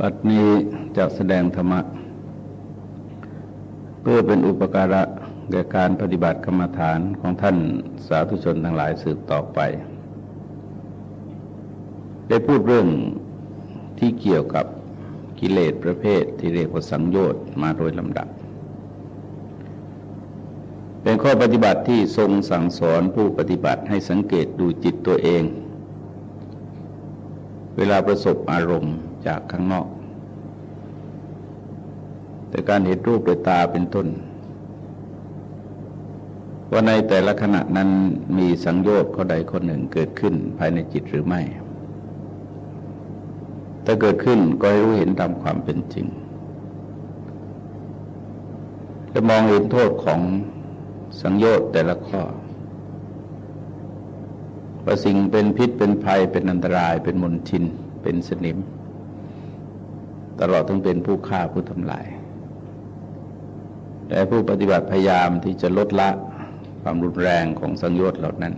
บัดนี้จะแสดงธรรมะ เพื่อเป็นอุปการะแก่การปฏิบัติกรรมฐานของท่านสาธุชนทั้งหลายสืบต่อไป ได้พูดเรื่องที่เกี่ยวกับกิเลสประเภทที่เรียกว่าสังโยชน์มาโดยลำดับ เป็นข้อปฏิบัติที่ทรงสั่งสอนผู้ปฏิบัติให้สังเกตดูจิตตัวเอง เวลาประสบอารมณ์จากข้างนอก แต่การเห็นรูปโดยตาเป็นต้น ว่าในแต่ละขณะนั้นมีสังโยชน์ข้อใดข้อหนึ่งเกิดขึ้นภายในจิตหรือไม่ ถ้าเกิดขึ้นก็ให้รู้เห็นตามความเป็นจริง จะมองเห็นโทษของสังโยชน์แต่ละข้อว่าสิ่งเป็นพิษเป็นภัยเป็นอันตรายเป็นมลทินเป็นสนิม ตลอดต้องเป็นผู้ฆ่าผู้ทำลาย แต่ผู้ปฏิบัติพยายามที่จะลดละความรุนแรงของสังโยชน์เหล่านั้น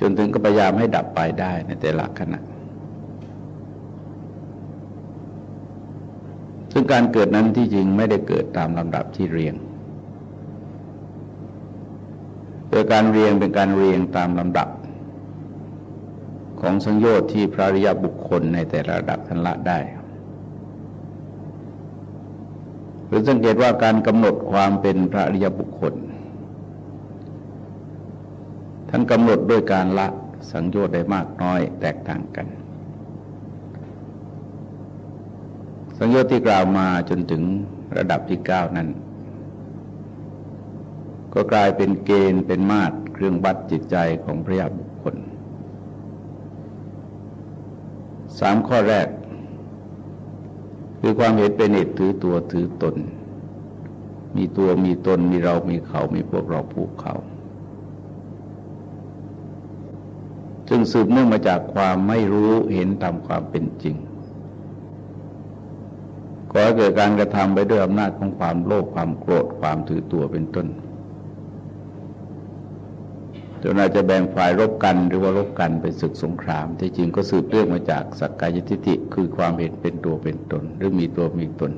จนถึงก็พยายามให้ดับไปได้ในแต่ละขณะซึ่งการเกิดนั้นที่จริงไม่ได้เกิดตามลำดับที่เรียงโดยการเรียงเป็นการเรียงตามลำดับ ของสังโยชน์ที่พระริยบุคคลในแต่ระดับทันละได้ หรือสังเกตว่าการกำหนดความเป็นพระริยบุคคล ท่านกำหนดด้วยการละสังโยชน์ได้มากน้อยแตกต่างกัน สังโยชน์ที่กล่าวมาจนถึงระดับที่เก้านั้น ก็กลายเป็นเกณฑ์เป็นมาตรเครื่องบัดจิตใจของพระยาบุคคลสามข้อแรก คือความเห็นเป็นเหตุถือตัวถือตน มีตัวมีตนมีเรามีเขา มีพวกเราผูกเขา จึงสืบเนื่องมาจากความไม่รู้เห็นตามความเป็นจริงก็เกิดการกระทำไปด้วยอำนาจของความโลภความโกรธความถือตัวเป็นต้น จนอาจจะแบ่งฝ่ายรบกันหรือว่ารบกันเป็นศึกสงคราม ที่จริงก็สืบเรื่องมาจากสักกายทิฏฐิคือความเห็นเป็นตัวเป็นตน หรือมีตัวมีตน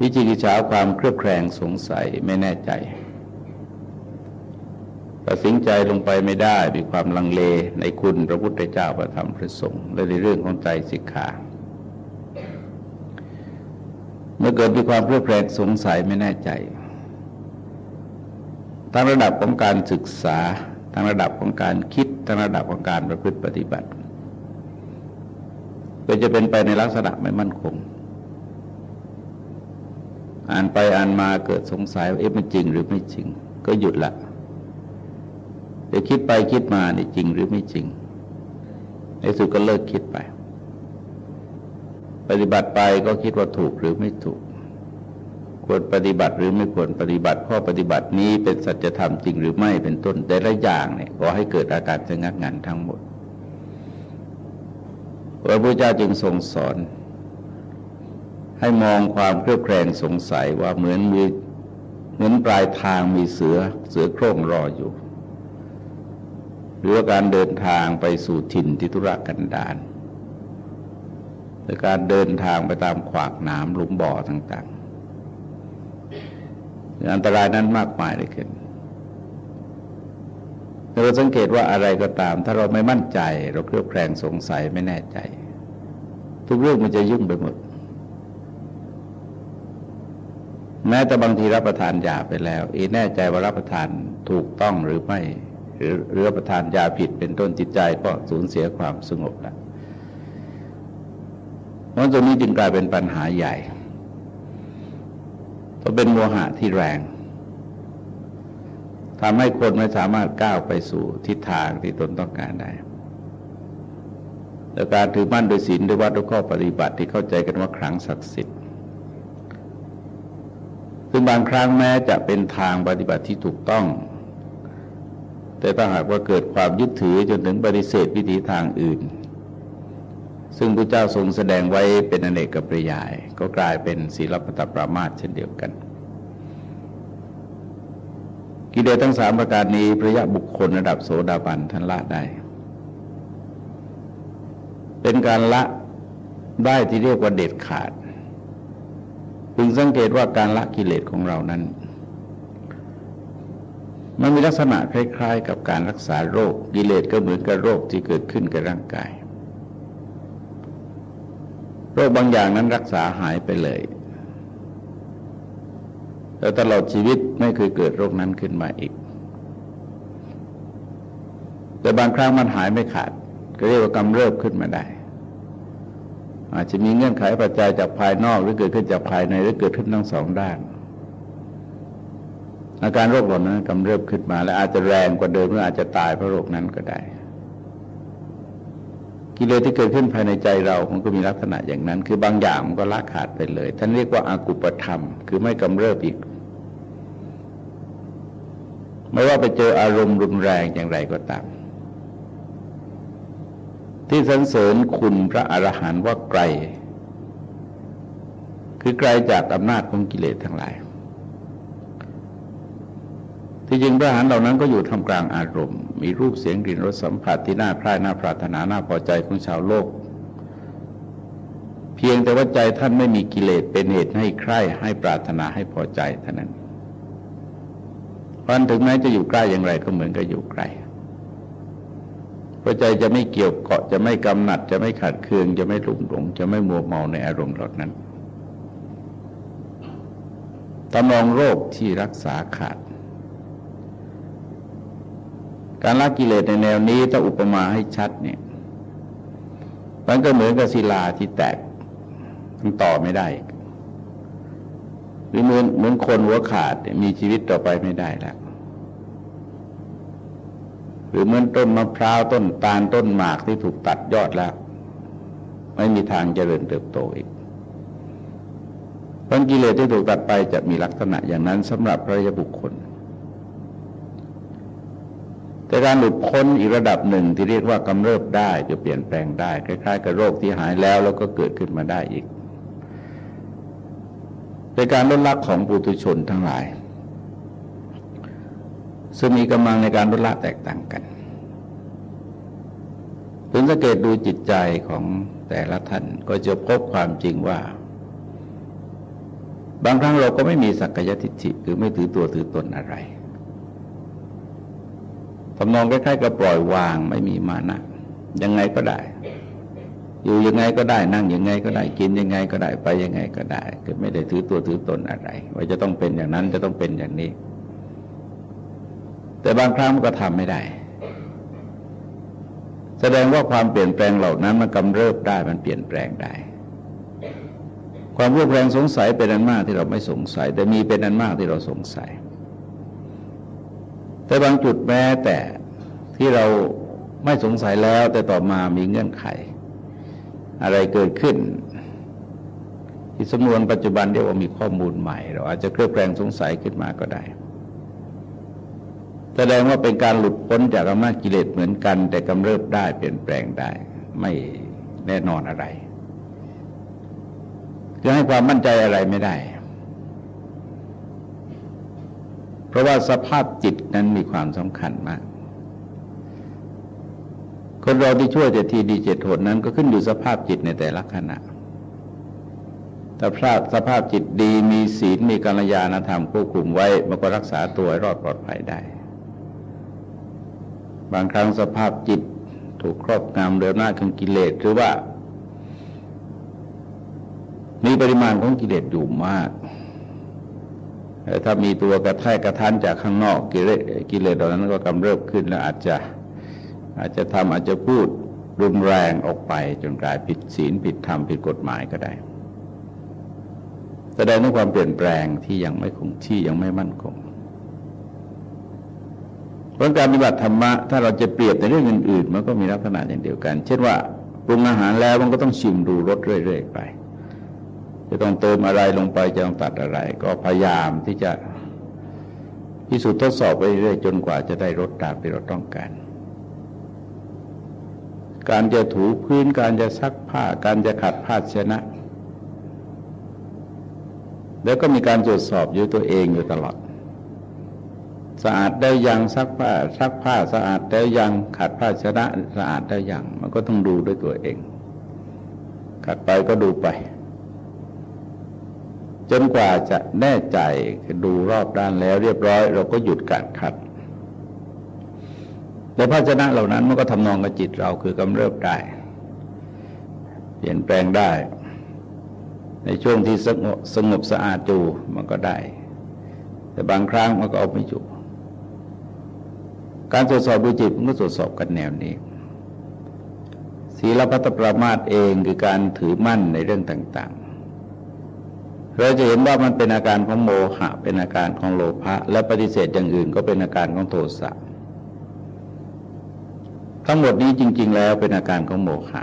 วิจิกิจฉาความเครือบแคลงสงสัยไม่แน่ใจตัดสินใจลงไปไม่ได้มีความลังเลในคุณพระพุทธเจ้าประธรรมพระสงฆ์และในเรื่องของใจสิกขาเมื่อเกิดมีความเครือบแคลงสงสัยไม่แน่ใจ ทั้งระดับของการศึกษาทั้งระดับของการคิดทั้งระดับของการประพฤติปฏิบัติก็จะเป็นไปในลักษณะไม่มั่นคง อ่านไปอ่านมาเกิดสงสัยว่าเอ๊ะมันจริงหรือไม่จริง ก็หยุดละเดี๋ยวคิดไปคิดมานี่จริงหรือไม่จริง ในสุดก็เลิกคิดไป ปฏิบัติไปก็คิดว่าถูกหรือไม่ถูก ควรปฏิบัติหรือไม่ควรปฏิบัติข้อปฏิบัตินี้เป็นสัจธรรมจริงหรือไม่เป็นต้นแต่ละอย่างเนี่ยขอให้เกิดอาการสงักงันทั้งหมดพระพุทธเจ้าจึงทรงสอน ให้มองความเครือบแคลงสงสัยว่าเหมือนมีเหมือนปลายทางมีเสือเสือโคร่งรออยู่ หรือการเดินทางไปสู่ถิ่นทิทุรกันดารหรือการเดินทางไปตามขวากหนามหลุมบ่อต่างๆ อันตรายนั้นมากมายเลยขึ้นเราสังเกตว่าอะไรก็ตาม ถ้าเราไม่มั่นใจ เราเครือบแคลงสงสัยไม่แน่ใจ ทุกเรื่องมันจะยุ่งไปหมด แม้แต่บางทีรับประทานยาไปแล้ว อีแน่ใจว่ารับประทานถูกต้องหรือไม่ หรือเรือรับประทานยาผิดเป็นต้นจิตใจก็สูญเสียความสงบแล้วเพราะตรงนี้จึงกลายเป็นปัญหาใหญ่ เพราเป็นโมหะที่แรงทำให้คนไม่สามารถก้าวไปสู่ทิศทางที่ตนต้องการได้แต่การถือมั่นโดยศีลด้วยวัดด้วยข้อปฏิบัติที่เข้าใจกันว่าครั้งศักดิ์สิทธิ์ซึ่งบางครั้งแม้จะเป็นทางปฏิบัติที่ถูกต้อง แต่ถ้าหากว่าเกิดความยึดถือจนถึงปฏิเสธวิธีทางอื่น ซึ่งพระเจ้าทรงแสดงไว้เป็นอเนกกับปริยาย ก็กลายเป็นศีลปตปรามาสเช่นเดียวกัน กิเลสทั้งสามประการนี้พระยะบุคคลระดับโสดาบันท่านละได้ เป็นการละได้ที่เรียกว่าเด็ดขาดพึงสังเกตว่าการละกิเลสของเรานั้น มันมีลักษณะคล้าย ๆ กับการรักษาโรคกิเลสก็เหมือนกับโรคที่เกิดขึ้นกับร่างกาย โรคบางอย่างนั้นรักษาหายไปเลยแต่ตลอดชีวิตไม่เคยเกิดโรคนั้นขึ้นมาอีก แต่บางครั้งมันหายไม่ขาด ก็เรียกว่ากำเริบขึ้นมาได้ อาจจะมีเงื่อนไขปัจจัยจากภายนอกหรือเกิดขึ้นจากภายในหรือเกิดขึ้นทั้งสองด้าน อาการโรคเหล่านั้นกำเริบขึ้นมา และอาจจะแรงกว่าเดิมหรืออาจจะตายเพราะโรคนั้นก็ได้ กิเลสที่เกิดขึ้นภายในใจเรา มันก็มีลักษณะอย่างนั้น คือบางอย่างมันก็ละขาดไปเลย ท่านเรียกว่าอากุปธรรม คือไม่กำเริบอีก ไม่ว่าไปเจออารมณ์รุนแรงอย่างไรก็ตาม ที่สรรเสริญคุณพระอรหันต์ว่าไกล คือไกลจากอำนาจของกิเลสทั้งหลาย ที่จริงพระอรหันต์เหล่านั้นก็อยู่ทำกลางอารมณ์ มีรูปเสียงกลิ่นรสสัมผัสที่น่าใคร่น่าปรารถนาน่าพอใจของชาวโลก เพียงแต่ว่าใจท่านไม่มีกิเลสเป็นเหตุให้ใคร่ให้ปรารถนาให้พอใจเท่านั้นพันถึงแม้จะอยู่ใกล้อย่างไรก็เหมือนกับอยู่ไกลเพราะใจจะไม่เกี่ยวเกาะจะไม่กำหนัด จะไม่ขัดเคืองจะไม่ลุ่มหลง จะไม่มัวเมาในอารมณ์เหล่านั้นตำรองโรคที่รักษาขาด การละกิเลสในแนวนี้ถ้าอุปมาให้ชัดเนี่ยมันก็เหมือนกับศิลาที่แตกมันต่อไม่ได้หรือเหมือนเหมือนคนหัวขาดมีชีวิตต่อไปไม่ได้แล้วหรือเหมือนต้นมะพร้าวต้นตาลต้นหมากที่ถูกตัดยอดแล้ว ไม่มีทางเจริญเติบโตอีกพันกิเลสที่ถูกตัดไปจะมีลักษณะอย่างนั้นสำหรับพระยบุคคล แต่การหลุดพ้นอีกระดับหนึ่งที่เรียกว่ากำเริบได้จะเปลี่ยนแปลงได้คล้ายๆกับโรคที่หายแล้วแล้วก็เกิดขึ้นมาได้อีกเป็นการลดละของปุถุชนทั้งหลาย ซึ่งมีกำลังในการลดละแตกต่างกันถึงสังเกตดูจิตใจของแต่ละท่านก็จะพบความจริงว่า บางครั้งเราก็ไม่มีสักยทิฏฐิคือไม่ถือตัวถือตนอะไร ทำนองคล้ายๆกับปล่อยวางไม่มีมานะยังไงก็ได้ อยู่ยังไงก็ได้ นั่งยังไงก็ได้กินยังไงก็ได้ ไปยังไงก็ได้คือไม่ได้ถือตัวถือตนอะไร ว่าจะต้องเป็นอย่างนั้นจะต้องเป็นอย่างนี้ แต่บางครั้งมันก็ทำไม่ได้ แสดงว่าความเปลี่ยนแปลงเหล่านั้นมันกำเริบได้มันเปลี่ยนแปลงได้ ความรูปแรงสงสัยเป็นอันมากที่เราไม่สงสัย แต่มีเป็นอันมากที่เราสงสัย แต่บางจุดแม้แต่ที่เราไม่สงสัยแล้วแต่ต่อมามีเงื่อนไข อะไรเกิดขึ้น ที่สมนวนปัจจุบันเรียกว่ามีข้อมูลใหม่ เราอาจจะเคลือบแคลงสงสัยขึ้นมาก็ได้ แสดงว่าเป็นการหลุดพ้นจากอำนาจกิเลสเหมือนกัน แต่กำเริบได้เปลี่ยนแปลงได้ ไม่แน่นอนอะไรจะให้ความมั่นใจอะไรไม่ได้ เพราะว่าสภาพจิตนั้นมีความสำคัญมาก คนเราที่ช่วยแต่ทีดีเจ็ดหนนั้นก็ขึ้นอยู่สภาพจิตในแต่ละขณะถ้าพลาดสภาพจิตดีมีศีลมีกัลยาณธรรมควบคุมไว้มันก็รักษาตัวรอดปลอดภัยได้ บางครั้งสภาพจิตถูกครอบงำเรือหน้าของกิเลสหรือว่า มีปริมาณของกิเลสอยู่มาก ถ้ามีตัวกระแทกกระทันจากข้างนอกกิเลสกิเลสเหล่านั้นก็กำเริบขึ้นแล้วอาจจะอาจจะทำอาจจะพูดรุนแรงออกไปจนกลายผิดศีลผิดธรรมผิดกฎหมายก็ได้แสดงถึงความเปลี่ยนแปลงที่ยังไม่คงที่ยังไม่มั่นคงเพราะการปฏิบัติธรรมะถ้าเราจะเปรียบในเรื่องอื่นๆมันก็มีลักษณะอย่างเดียวกัน เช่นว่าปรุงอาหารแล้วมันก็ต้องชิมดูรสเรื่อย ๆ ไป จะต้องเติมอะไรลงไปจะต้องตัดอะไร ก็พยายามที่จะพิสูจน์ทดสอบไปเรื่อยจนกว่าจะได้รสตามที่เราต้องการ การจะถูพื้นการจะซักผ้า การจะขัดผ้าชนะ แล้วก็มีการตรวจสอบอยู่ตัวเองอยู่ตลอด สะอาดได้ยังซักผ้าซักผ้าสะอาดได้ยังขัดผ้าชนะ สะอาดได้ยังมันก็ต้องดูด้วยตัวเองถัดไปก็ดูไป จนกว่าจะแน่ใจดูรอบด้านแล้วเรียบร้อย เราก็หยุดการขัด แต่ภาชนะเหล่านั้นมันก็ทำนองกับจิตเราคือกำเริบได้ เปลี่ยนแปลงได้ ในช่วงที่สงบสงบสะอาดจูมันก็ได้ แต่บางครั้งมันก็เอาไม่อยู่การตรวจสอบดูจิตมันก็ตรวจสอบกันแนวนี้ศีลพัตประมาทเองคือการถือมั่นในเรื่องต่าง เราจะเห็นว่ามันเป็นอาการของโมหะ เป็นอาการของโลภะและปฏิเสธอย่างอื่นก็เป็นอาการของโทสะทั้งหมดนี้จริง ๆ แล้วเป็นอาการของโมหะ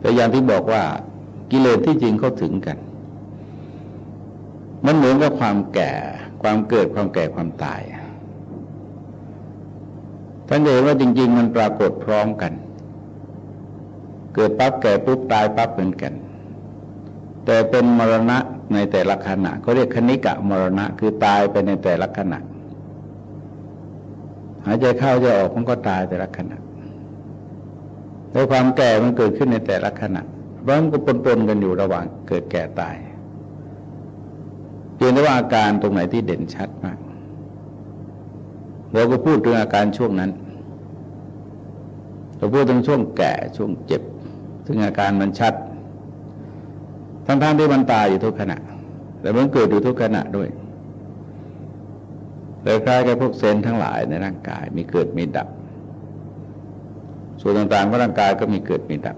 แต่อย่างที่บอกว่ากิเลสที่จริงเขาถึงกัน มันเหมือนกับความแก่ ความเกิดความแก่ความตายท่านเห็นว่าจริง ๆ มันปรากฏพร้อมกัน เกิดปั๊บแก่ปุ๊บตายปั๊บเหมือนกัน แต่เป็นมรณะในแต่ละขณะเขาเรียกคณิกะมรณะ คือตายไปในแต่ละขณะ หายใจเข้าจะออกมันก็ตายแต่ละขณะแล้วความแก่มันเกิดขึ้นในแต่ละขณะเพราะมันก็ปนๆกันอยู่ระหว่างเกิดแก่ตายเพียงแต่ว่าอาการตรงไหนที่เด่นชัดมากเราก็พูดถึงอาการช่วงนั้นเราพูดถึงช่วงแก่ช่วงเจ็บถึงอาการมันชัด ทั้งๆที่มันตายอยู่ทุกขณะ แต่มันเกิดอยู่ทุกขณะด้วยเลยคล้ายกับพวกเซนทั้งหลายในร่างกายมีเกิดมีดับ ส่วนต่างๆของร่างกายก็มีเกิดมีดับ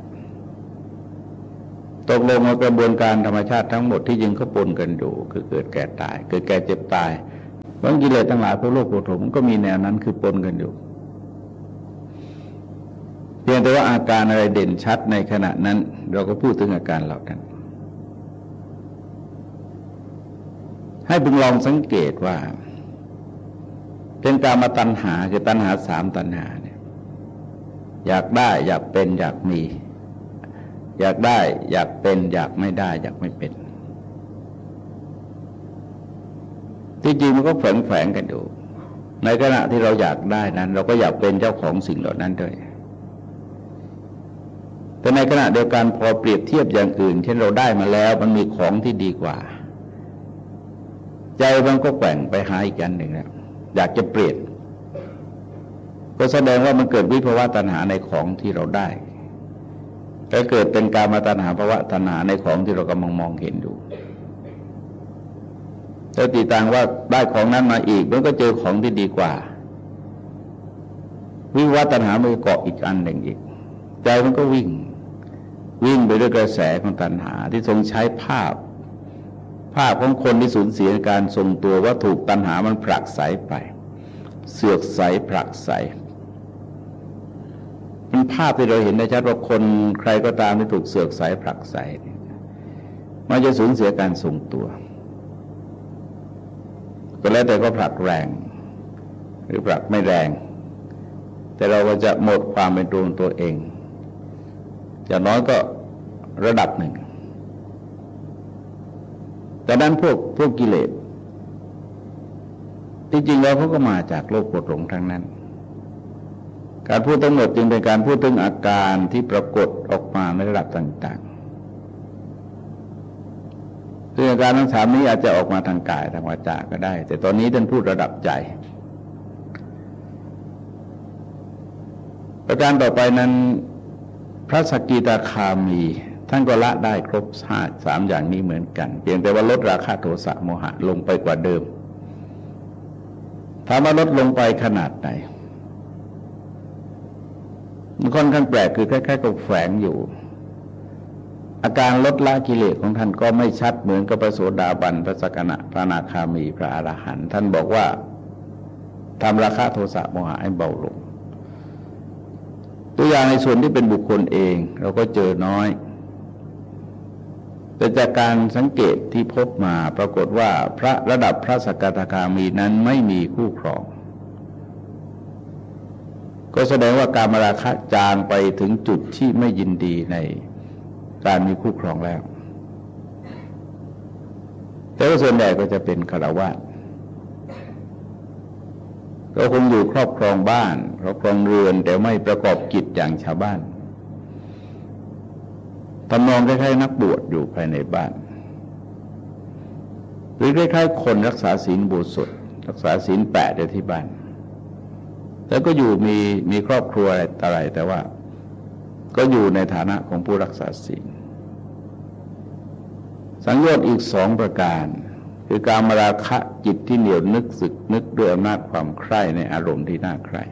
ตกลงมากระบวนการธรรมชาติทั้งหมดที่ยิงเขาปนกันอยู่ คือเกิดแก่ตาย เกิดแก่เจ็บตายบางกิเลสทั้งหลายพวกโลกโกรธมก็มีแนวนั้นคือปนกันอยู่เพียงแต่ว่าอาการอะไรเด่นชัดในขณะนั้น เราก็พูดถึงอาการเหล่านั้น ให้พึงลองสังเกตว่า เป็นการมาตัณหาคือตัณหาสามตัณหาเนี่ยอยากได้อยากเป็นอยากมี อยากได้อยากเป็น อยากไม่ได้ อยากไม่เป็นที่จริงมันก็แฝงแฝงกันอยู่ในขณะที่เราอยากได้นั้น เราก็อยากเป็นเจ้าของสิ่งเหล่านั้นด้วย แต่ในขณะเดียวกันพอเปรียบเทียบอย่างอื่น เช่นเราได้มาแล้ว มันมีของที่ดีกว่า ใจมันก็แกว่งไปหาอีกอันหนึ่งแล้วอยากจะเปลี่ยน ก็แสดงว่ามันเกิดวิภาวะตัณหาในของที่เราได้แลวเกิดเป็นการมาตัณหาภาวะตัณหาในของที่เรากำลังมองเห็นอยู่แล้วตีต่างว่าได้ของนั้นมาอีก มันก็เจอของที่ดีกว่า วิวัตัณหามันเกาะอีกอันหนึ่งอีก ใจมันก็วิ่ง วิ่งไปด้วยกระแสของตัณหาที่ทรงใช้ภาพ ภาพของคนที่สูญเสียการทรงตัวว่าถูกตัณหามันผลักไสไป เสือกใสผลักไสเป็นภาพที่เราเห็นได้ชัดว่าคนใครก็ตามที่ถูกเสือกใสผลักไสมันจะสูญเสียการทรงตัว ก็แล้วแต่ก็ผลักแรง หรือผลักไม่แรง แต่เราก็จะหมดความเป็นตัวของตัวเองจะน้อยก็ระดับหนึ่ง แต่นั้นพวกพวกกิเลสที่จริงแล้วเขาก็มาจากโลกปวดหลงทั้งนั้น การพูดทั้งหมดจึงเป็นการพูดถึงอาการที่ปรากฏออกมาในระดับต่างๆซึ่งอาการทั้งสามนี้อาจจะออกมาทางกายทางวาจาก็ได้ แต่ตอนนี้ท่านพูดระดับใจ ประการต่อไปนั้น พระสกิตาคามี ท่านก็ละได้ครบห้าสามอย่างนี้เหมือนกัน เพียงแต่ว่าลดราคาโทสะโมหะลงไปกว่าเดิมถามว่าลดลงไปขนาดไหนมันค่อนข้างแปลกคือคล้ายๆกับแฝงอยู่ อาการลดละกิเลสของท่านก็ไม่ชัดเหมือนกับพระโสดาบันพระสกนะพระนาคามีพระอรหันต์ท่านบอกว่าทำราคาโทสะโมหะให้เบาลง ตัวอย่างในส่วนที่เป็นบุคคลเอง เราก็เจอน้อย แต่จากการสังเกตที่พบมาปรากฏว่าพระระดับพระสกทาคามีนั้นไม่มีคู่ครอง ก็แสดงว่าการมราคะจางไปถึงจุดที่ไม่ยินดีในการมีคู่ครองแล้ว แต่ว่าส่วนใหญ่ก็จะเป็นคารวะก็คงอยู่ครอบครองบ้านครอบครองเรือนแต่ไม่ประกอบกิจอย่างชาวบ้าน ตำนองคล้ายๆนักบวชอยู่ภายในบ้าน หรือคล้ายๆคนรักษาศีลบูสุดรักษาศีลแปดที่บ้าน แล้วก็อยู่มีมีครอบครัวอะไรแต่ว่า ก็อยู่ในฐานะของผู้รักษาศีลสังโยชน์อีกสองประการ คือการมราคะจิตที่เหนียวนึกสึกนึกด้วยอำนาจความใคร่ในอารมณ์ที่น่าใคร่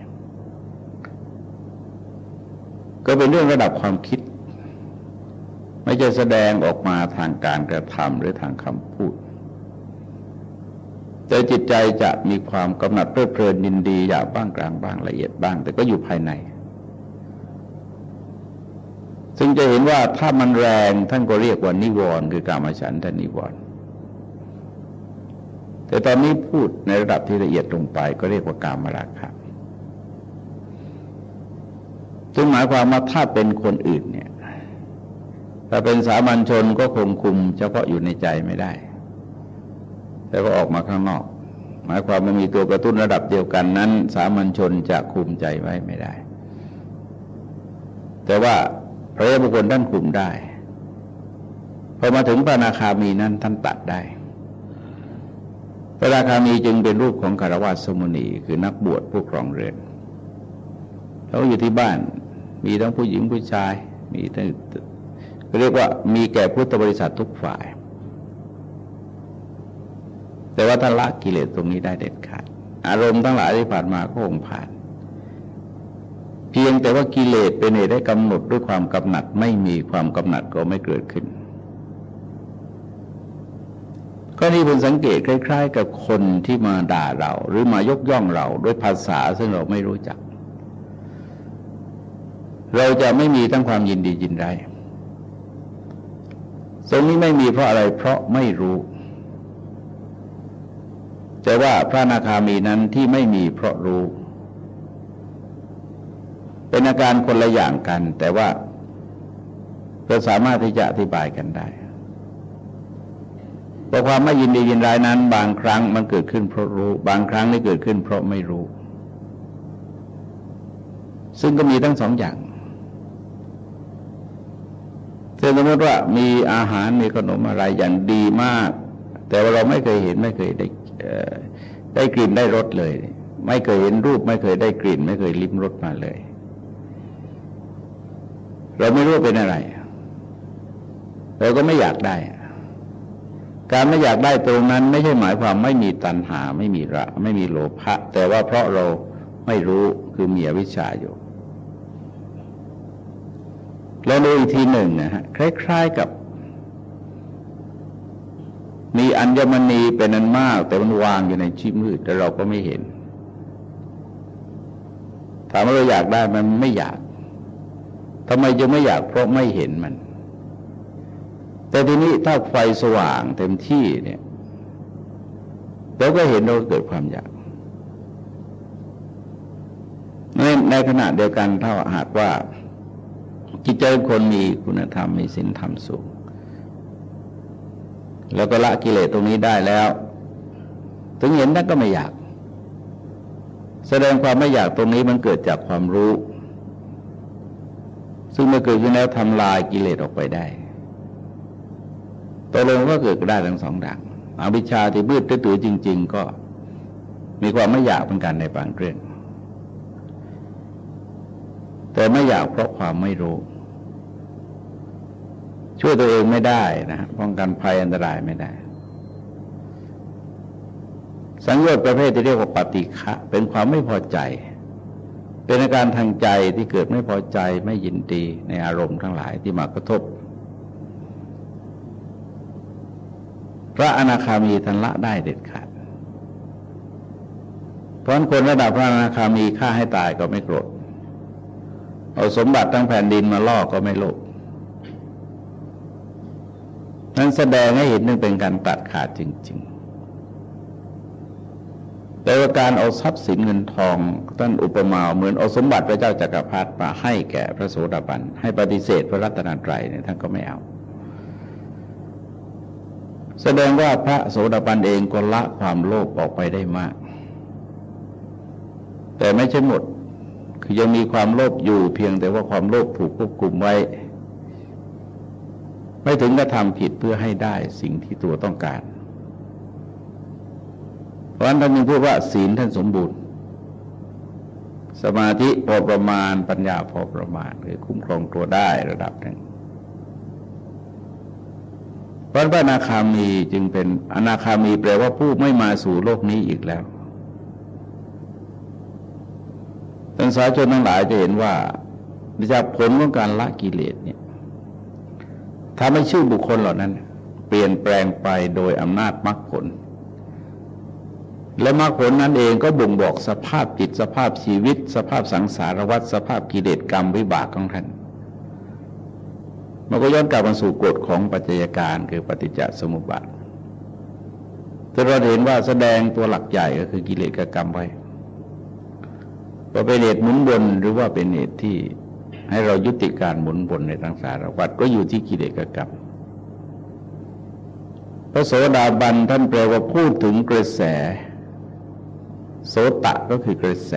ก็เป็นเรื่องระดับความคิด ไม่จะแสดงออกมาทางการกระทำหรือทางคำพูด แต่จิตใจจะมีความกำหนัดเพลิดเพลินยินดีอยากบ้างกลางบ้างละเอียดบ้าง แต่ก็อยู่ภายใน ซึ่งจะเห็นว่าถ้ามันแรงท่านก็เรียกว่านิวรณ์คือกามฉันทนิวรณ์แต่ตอนนี้พูดในระดับที่ละเอียดลงไป ก็เรียกว่ากามราคะซึ่งหมายความว่าถ้าเป็นคนอื่นเนี่ย ถ้าเป็นสามัญชนก็คงคุมเฉพาะอยู่ในใจไม่ได้ แต่ก็ออกมาข้างนอก หมายความว่ามีตัวกระตุ้นระดับเดียวกันนั้น สามัญชนจะคุมใจไว้ไม่ได้ แต่ว่าพระยาบุคคลท่านคุมได้พอมาถึงพระนาคามีนั้นท่านตัดได้ พระนาคามีจึงเป็นรูปของคารวะสมุนีคือนักบวชผู้ครองเรือนเขาอยู่ที่บ้าน มีทั้งผู้หญิงผู้ชาย มีทั้ง เรียกว่ามีแก่พุทธบริษัททุกฝ่าย แต่ว่าถ้าละกิเลสตรงนี้ได้เด็ดขาด อารมณ์ทั้งหลายที่ผ่านมาก็คงผ่าน เพียงแต่ว่ากิเลสเป็นเหตุได้กำหนดด้วยความกำหนัดไม่มีความกำหนัดก็ไม่เกิดขึ้นก็นี่เป็นสังเกตคล้าย ๆ กับคนที่มาด่าเรา หรือมายกย่องเราด้วยภาษาซึ่งเราไม่รู้จัก เราจะไม่มีทั้งความยินดียินร้าย ตรงนี้ไม่มีเพราะอะไรเพราะไม่รู้ แต่ว่าพระนาคามีนั้นที่ไม่มีเพราะรู้ เป็นอาการคนละอย่างกัน แต่ว่าเราสามารถที่จะอธิบายกันได้เพราะความไม่ยินดียินร้ายนั้น บางครั้งมันเกิดขึ้นเพราะรู้ บางครั้งไม่เกิดขึ้นเพราะไม่รู้ ซึ่งก็มีทั้งสองอย่าง เช่นสมมติว่ามีอาหารมีขนมอะไรอย่างดีมาก แต่ว่าเราไม่เคยเห็นไม่เคยได้ได้กลิ่นได้รสเลย ไม่เคยเห็นรูปไม่เคยได้กลิ่น ไม่เคยลิ้มรสมาเลย เราไม่รู้เป็นอะไรเราก็ไม่อยากได้ การไม่อยากได้ตรงนั้น ไม่ใช่หมายความไม่มีตัณหา ไม่มีระ ไม่มีโลภะแต่ว่าเพราะเราไม่รู้คือมีอวิชชาอยู่ แล้วดูอีกทีหนึ่งนะฮะคล้าย ๆกับ มีอัญมณีเป็นอันมาก แต่มันวางอยู่ในชีมืดแต่เราก็ไม่เห็น ถามว่าเราอยากได้มันไม่อยากทำไมจะไม่อยากเพราะไม่เห็นมัน แต่ทีนี้ถ้าไฟสว่างเต็มที่เนี่ยเราก็เห็นเราเกิดความอยากในในขณะเดียวกันถ้าหากว่า จิตใจคนมีคุณธรรมมีศีลธรรมสูง แล้วก็ละกิเลสตรงนี้ได้แล้ว ถึงเห็นนั้นก็ไม่อยาก แสดงความไม่อยากตรงนี้มันเกิดจากความรู้ ซึ่งเมื่อเกิดขึ้นแล้วทำลายกิเลสออกไปได้ตกลงก็เกิดได้ทั้งสองดังอวิชชาที่บืดตื้อจริง ๆ ก็มีความไม่อยากเป็นกันในบางเรื่อง แต่ไม่อยากเพราะความไม่รู้ ช่วยตัวเองไม่ได้นะป้องกันภัยอันตรายไม่ได้ สังโยชน์ประเภทที่เรียกว่าปฏิฆะเป็นความไม่พอใจ เป็นอาการทางใจที่เกิดไม่พอใจไม่ยินดีในอารมณ์ทั้งหลายที่มากระทบ พระอนาคามีทันละได้เด็ดขาดเพราะคนระดับพระอนาคามีฆ่าให้ตายก็ไม่โกรธเอาสมบัติทั้งแผ่นดินมาล่อก็ไม่โลภ นั้นแสดงให้เห็นนึงเป็นการตัดขาดจริง ๆ แต่ว่าการเอาทรัพย์สินเงินทองท่านอุปมาเหมือนเอาสมบัติพระเจ้าจากักรพรรดิมาให้แก่พระโสดาบันให้ปฏิเสธพระรัตนตรัยเนี่ยท่านก็ไม่เอา แสดงว่าพระโสดาบันเองก็ละความโลภออกไปได้มาก แต่ไม่ใช่หมดคือยังมีความโลภอยู่เพียงแต่ว่าความโลภถูกควบคุมไว้ ไม่ถึงกระทำผิดเพื่อให้ได้สิ่งที่ตัวต้องการ เพราะฉะนั้นท่านยังพูดว่าศีลท่านสมบูรณ์ สมาธิพอประมาณปัญญาพอประมาณคือคุ้มครองตัวได้ระดับหนึ่งเพราะพระอนาคามีจึงเป็นอนาคามีแปลว่าผู้ไม่มาสู่โลกนี้อีกแล้วท่านสาชนทั้งหลายจะเห็นว่าจากผลของการละกิเลสเนี่ย ทำให้ชื่อบุคคลเหล่านั้น เปลี่ยนแปลงไปโดยอำนาจมรรคผล และมรรคผลนั้นเองก็บ่งบอกสภาพจิตสภาพชีวิต สภาพสังสารวัฏสภาพกิเลสกรรมวิบากของท่านมันก็ย้อนกลับมาสู่กฎของปัจจัยการคือปฏิจจสมุปบาทแต่เราเห็นว่าแสดงตัวหลักใหญ่ก็คือกิเลสกรรมไว้ว่าเป็นเหตุหมุนวนหรือว่าเป็นเหตุที่ ให้เรายุติการหมุนวนในทางสารวัฏก็อยู่ที่กิเลสกับกรรมพระโสดาบันท่านแปลว่าพูดถึงกระแส โสตะก็คือกระแส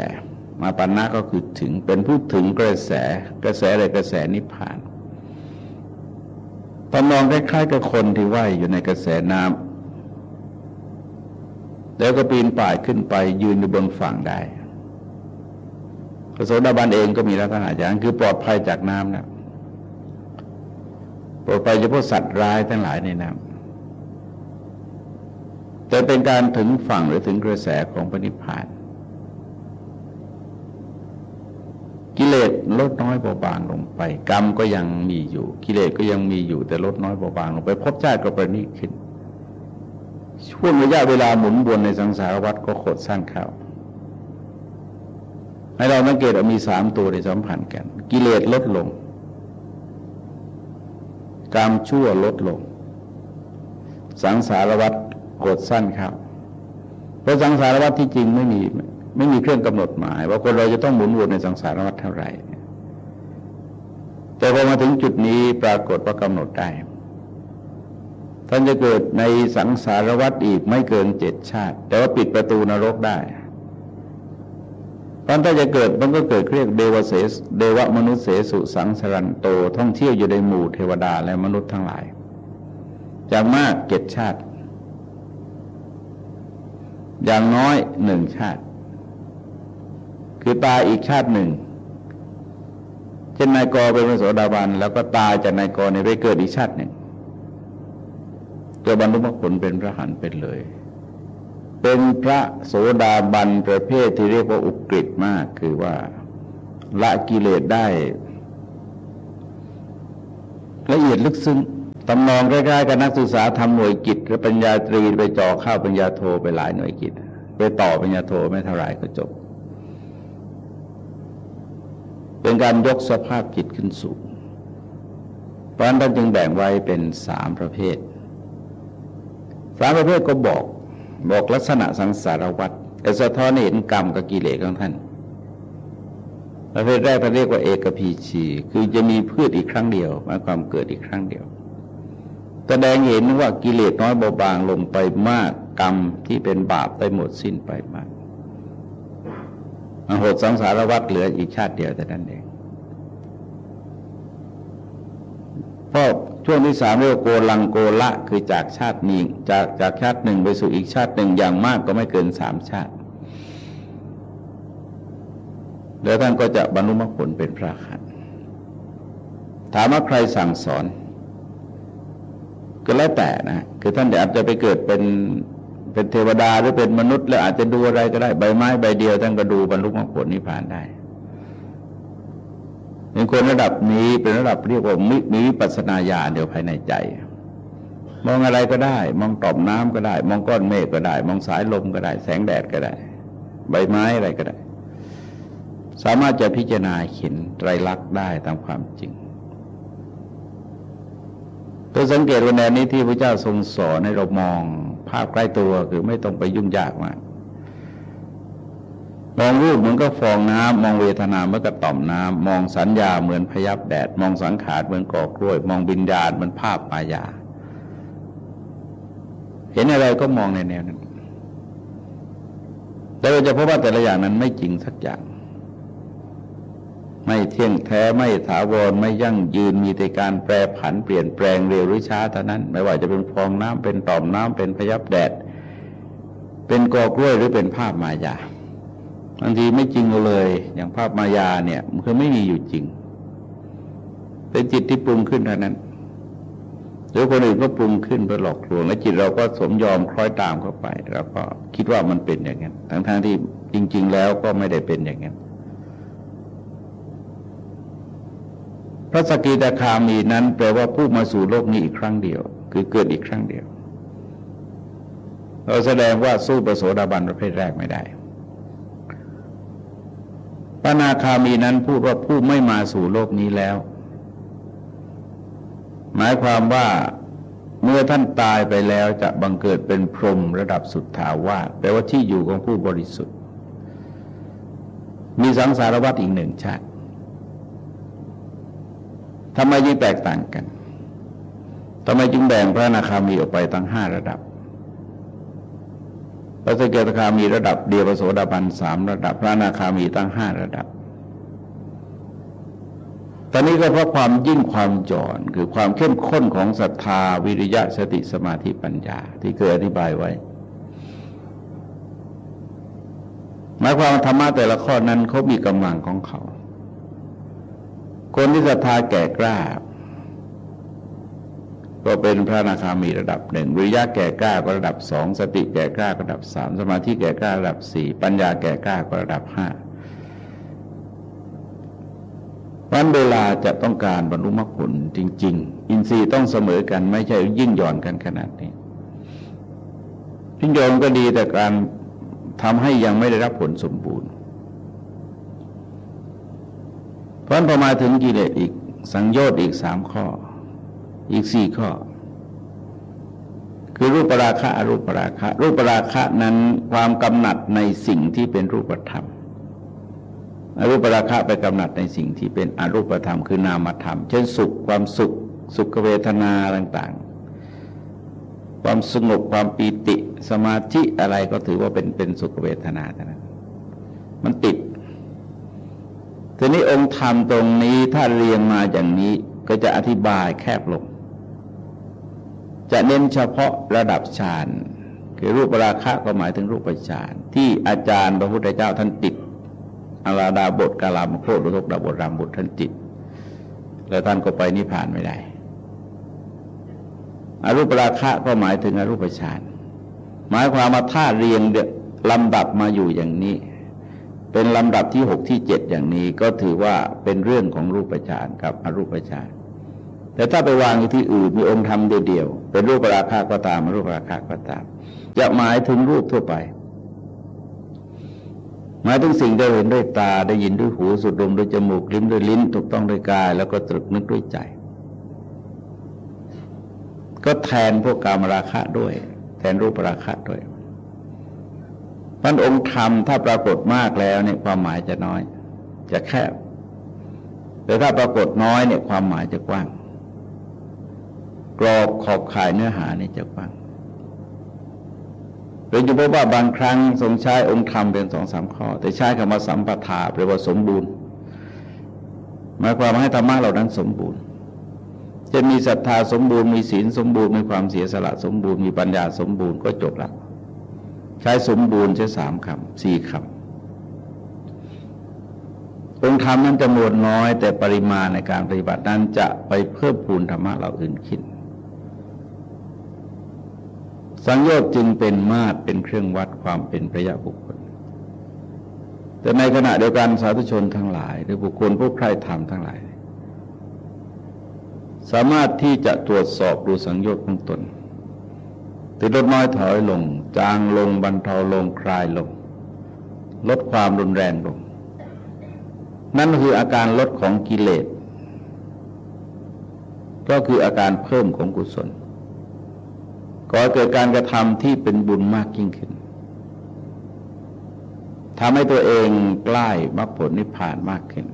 มาปัญนาก็คือถึงเป็นพูดถึงกระแส กระแสอะไรกระแสนิพพานตอนองคล้ายๆกับคนที่ว่ายอยู่ในกระแสน้ำแล้วก็ปีนป่ายขึ้นไปยืนอยู่บนฝั่งได้ ระโสดาบันเองก็มีลักษณะอย่างนั้นคือปลอดภัยจากน้ำนะปลอดภัยเฉพาะสัตว์ร้ายทั้งหลายในน้ำแต่เป็นการถึงฝั่งหรือถึงกระแสของปณิพาน กิเลสลดน้อยเบาบางลงไป กรรมก็ยังมีอยู่ กิเลสก็ยังมีอยู่แต่ลดน้อยเบาบางลงไปพบชาติก็ประณีตขึ้นช่วงระยะเวลาหมุนวนในสังสารวัฏก็ขดสั้นเข้า ให้เราสังเกตว่ามีสามตัวในสัมพันธ์กัน กิเลสลดลงกรรมชั่วลดลง สังสารวัฏกดสั้นครับเพราะสังสารวัฏที่จริงไม่มีไม่มีเครื่องกำหนดหมาย ว่าคนเราจะต้องหมุนวนในสังสารวัฏเท่าไหร่ แต่พอมาถึงจุดนี้ปรากฏว่ากำหนดได้ท่านจะเกิดในสังสารวัฏอีกไม่เกินเจ็ดชาติ แต่ว่าปิดประตูนรกได้ ตอนถ้าจะเกิดมันก็เกิดเรียกเดวเสสเดวมนุษย์เสสุสังสรันโตท่องเที่ยวอยู่ในหมู่เทวดาและมนุษย์ทั้งหลายจากมากเจ็ดชาติ อย่างน้อยหนึ่งชาติ คือตายอีกชาติหนึ่งเช่นนายกอเป็นพระโสดาบันแล้วก็ตายจากนายกอในไปเกิดอีกชาติหนึ่งจะบรรลุมรรคผลเป็นพระหันเป็นเลย เป็นพระโสดาบันประเภทที่เรียกว่าอุกฤษมากคือว่าละกิเลสได้ ละเอียดลึกซึ้งตำนองใกล้ๆกับนักศึกษาทำหน่วยกิจหรือปัญญาตรีไปจ่อข้าวปัญญาโทไปหลายหน่วยกิจ ไปต่อปัญญาโทไม่เท่าไรก็จบ เป็นการยกสภาพจิตขึ้นสูงเพราะนั้นท่านจึงแบ่งไว้เป็นสามประเภทสามประเภทก็บอก บอกลักษณะสังสารวัฏแต่สะท้อนเห็นกรรมกับกิเลสของท่านประเภทแรกเขาเรียกว่าเอกพีชี คือจะมีพืชอีกครั้งเดียวมาความเกิดอีกครั้งเดียวแสดงเห็นว่ากิเลสน้อยเบาบางลงไปมากกรรมที่เป็นบาปได้หมดสิ้นไปมากมโหดสังสารวัฏเหลืออีกชาติเดียวแต่นั้นเองเพราะ ช่วงที่สามเรียกโกลังโกละคือจากชาตินี้จากจากชาติหนึ่งไปสู่อีกชาติหนึ่งอย่างมากก็ไม่เกินสามชาติ แล้วท่านก็จะบรรลุมรรคผลเป็นพระขันถามว่าใครสั่งสอน ก็แล้วแต่นะคือท่านอาจจะไปเกิดเป็นเป็นเทวดาหรือเป็นมนุษย์ แล้วอาจจะดูอะไรก็ได้ใบไม้ใบเดียวท่านก็ดูบรรลุมรรคผลนิพพานได้ เป็นคนระดับนี้เป็นระดับเรียกว่ามีมีปัสนาญาณเดียวภายในใจ มองอะไรก็ได้ มองตอบน้ำก็ได้ มองก้อนเมฆก็ได้ มองสายลมก็ได้ แสงแดดก็ได้ ใบไม้อะไรก็ได้ สามารถจะพิจารณาเห็นไตรลักษณ์ได้ตามความจริงตัวสังเกตวันนี้ที่พระเจ้าทรงสอนให้เรามองภาพใกล้ตัวคือไม่ต้องไปยุ่งยากมาก มองรูปเหมือนกับฟองน้ำมองเวทนาเหมือนกับต่อมน้ำมองสัญญาเหมือนพยับแดด มองสังขารเหมือนกอกล้วย มองบิญญาณเหมือนภาพมายา เห็นอะไรก็มองในแนวนั้นแต่เราจะพบว่าแต่ละอย่างนั้นไม่จริงสักอย่าง ไม่เที่ยงแท้ไม่ถาวรไม่ยั่งยืนมีแต่การแปรผันเปลี่ยนแปลงเร็วหรือช้าเท่านั้น ไม่ว่าจะเป็นฟองน้ำเป็นต่อมน้ำเป็นพยับแดด เป็นกอกล้วยหรือเป็นภาพมายา บางทีไม่จริงเลย อย่างภาพมายาเนี่ยมันคือไม่มีอยู่จริง เป็นจิตที่ปรุงขึ้นเท่านั้นหรือคนอื่นก็ปรุงขึ้นเพื่อหลอกลวงและจิตเราก็สมยอมคล้อยตามเข้าไปแล้วก็คิดว่ามันเป็นอย่างนั้นทั้งๆทที่จริง ๆ แล้วก็ไม่ได้เป็นอย่างนั้นพระสกิตาคามีนั้น แปลว่าผู้มาสู่โลกนี้อีกครั้งเดียว คือเกิดอีกครั้งเดียว เราแสดงว่าสู้ประโสดาบันประเภทแรกไม่ได้ พระนาคามีนั้นพูดว่าผู้ไม่มาสู่โลกนี้แล้ว หมายความว่าเมื่อท่านตายไปแล้วจะบังเกิดเป็นพรหมระดับสุดถาวาสแปลว่าที่อยู่ของผู้บริสุทธิ์ มีสังสารวัฏอีกหนึ่งชาติทำไมยิ่งแตกต่างกันทำไมจึงแบ่งพระนาคามีออกไปตั้งห้าระดับ พระสเกตคามีระดับเดียวพระโสดาบันสามระดับ พระนาคามีตั้งห้าระดับ ตอนนี้ก็เพราะความยิ่งความจรคือความเข้มข้นของศรัทธาวิริยะสติสมาธิปัญญาที่เคยอธิบายไว้ หมายความธรรมะแต่ละข้อนั้นเขามีกำลังของเขา คนที่ศรัทธาแก่กล้า ก็เป็นพระนาคามีระดับหนึ่งวิริยะแก่กล้าก็ระดับสองสติแก่กล้าก็ระดับสามสมาธิแก่กล้าระดับสี่ปัญญาแก่กล้าก็ระดับห้าวันเวลาจะต้องการบรรลุมรรคผลจริง ๆ อินทรีย์ต้องเสมอกันไม่ใช่ยิ่งหย่อนกันขนาดนี้ยิ่งหย่อนก็ดีแต่การทำให้ยังไม่ได้รับผลสมบูรณ์ เพราะพอมาถึงกิเลสอีกสังโยชน์อีกสามข้อ อีกสี่ข้อ คือรูปราคะอรูปราคะ รูปราคะนั้นความกำหนัดในสิ่งที่เป็นรูปธรรมอรูปราคะไปกำหนัดในสิ่งที่เป็นอรูปธรรมคือนามธรรม เช่นสุขความสุข สุขเวทนาต่างๆ ความสงบความปีติสมาธิอะไรก็ถือว่าเป็นเป็นสุขเวทนาเท่านั้น มันติดทีนี้องค์ธรรมตรงนี้ถ้าเรียงมาอย่างนี้ก็จะอธิบายแคบลง จะเน้นเฉพาะระดับฌานคือรูปราคะก็หมายถึงรูปฌานที่อาจารย์พระพุทธเจ้าท่านติดอาราดาบทกาลามโคตรทุกดาบทรามบุตรท่านติดแล้วท่านก็ไปนิพพานไม่ได้อรูปราคะก็หมายถึงอรูปฌานหมายความว่าถ้าเรียงลำดับมาอยู่อย่างนี้ เป็นลำดับที่หกที่เจ็ดอย่างนี้ก็ถือว่าเป็นเรื่องของรูปฌานกับอรูปฌานแต่ถ้าไปวางอยู่ที่อื่นมีองค์ธรรมเดียว เป็นรูปราคาก็ตามรูปราคาก็ตาม จะหมายถึงรูปทั่วไป หมายถึงสิ่งได้เห็นด้วยตาได้ยินด้วยหูสุดลมด้วยจมูกลิ้มด้วยลิ้นถูกต้องด้วยกาย แล้วก็ตรึกนึกด้วยใจ ก็แทนพวกกามราคะด้วย แทนรูปราคะด้วยมันองค์ธรรมถ้าปรากฏมากแล้วเนี่ยความหมายจะน้อย จะแคบแต่ถ้าปรากฏน้อยเนี่ยความหมายจะกว้าง กรอบขอบข่ายเนื้อหานี่จะกว้างโดยเฉพาะว่าบางครั้งทรงใช้องค์ธรรมเป็นสองสามข้อ แต่ใช้คำว่าสัมปทาแปลว่าสมบูรณ์หมายความให้ธรรมะเหล่านั้นสมบูรณ์ จะมีศรัทธาสมบูรณ์มีศีลสมบูรณ์มีความเสียสละสมบูรณ์มีปัญญาสมบูรณ์ก็จบล้วใช้สมบูรณ์ใช้สามคำสี่คำองค์ธรรมนั้นจำนวนน้อย แต่ปริมาณในการปฏิบัตินั้นจะไปเพิ่มพูนธรรมะเราอื่นขึ้น สังโยชน์จึงเป็นมาตรเป็นเครื่องวัดความเป็นพระยาบุคคล แต่ในขณะเดียวกันสาธุชนทั้งหลาย หรือบุคคลผู้ใคร่ธรรมทั้งหลาย สามารถที่จะตรวจสอบดูสังโยชน์ของตนที่ลดน้อยถอยลง จางลงบรรเทาลงคลายลง ลดความรุนแรงลง นั่นคืออาการลดของกิเลส ก็คืออาการเพิ่มของกุศล ก่อเกิดการกระทำที่เป็นบุญมากยิ่งขึ้นทำให้ตัวเองใกล้มรรคผลนิพพานมากขึ้น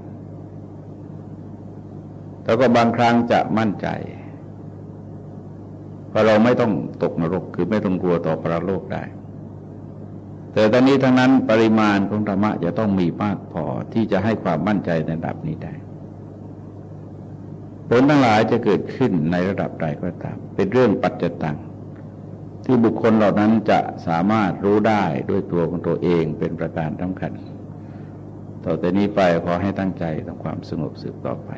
แล้วก็บางครั้งจะมั่นใจ เพราะเราไม่ต้องตกนรกคือไม่ต้องกลัวต่อปรโลกได้ แต่ตอนนี้ทั้งนั้นปริมาณของธรรมะจะต้องมีมากพอที่จะให้ความมั่นใจในระดับนี้ได้ ผลทั้งหลายจะเกิดขึ้นในระดับใดก็ตาม เป็นเรื่องปัจจตัง ที่บุคคลเหล่านั้นจะสามารถรู้ได้ด้วยตัวของตัวเองเป็นประการสำคัญ ต่อแต่นี้ไปขอให้ตั้งใจทำความสงบสืบต่อไป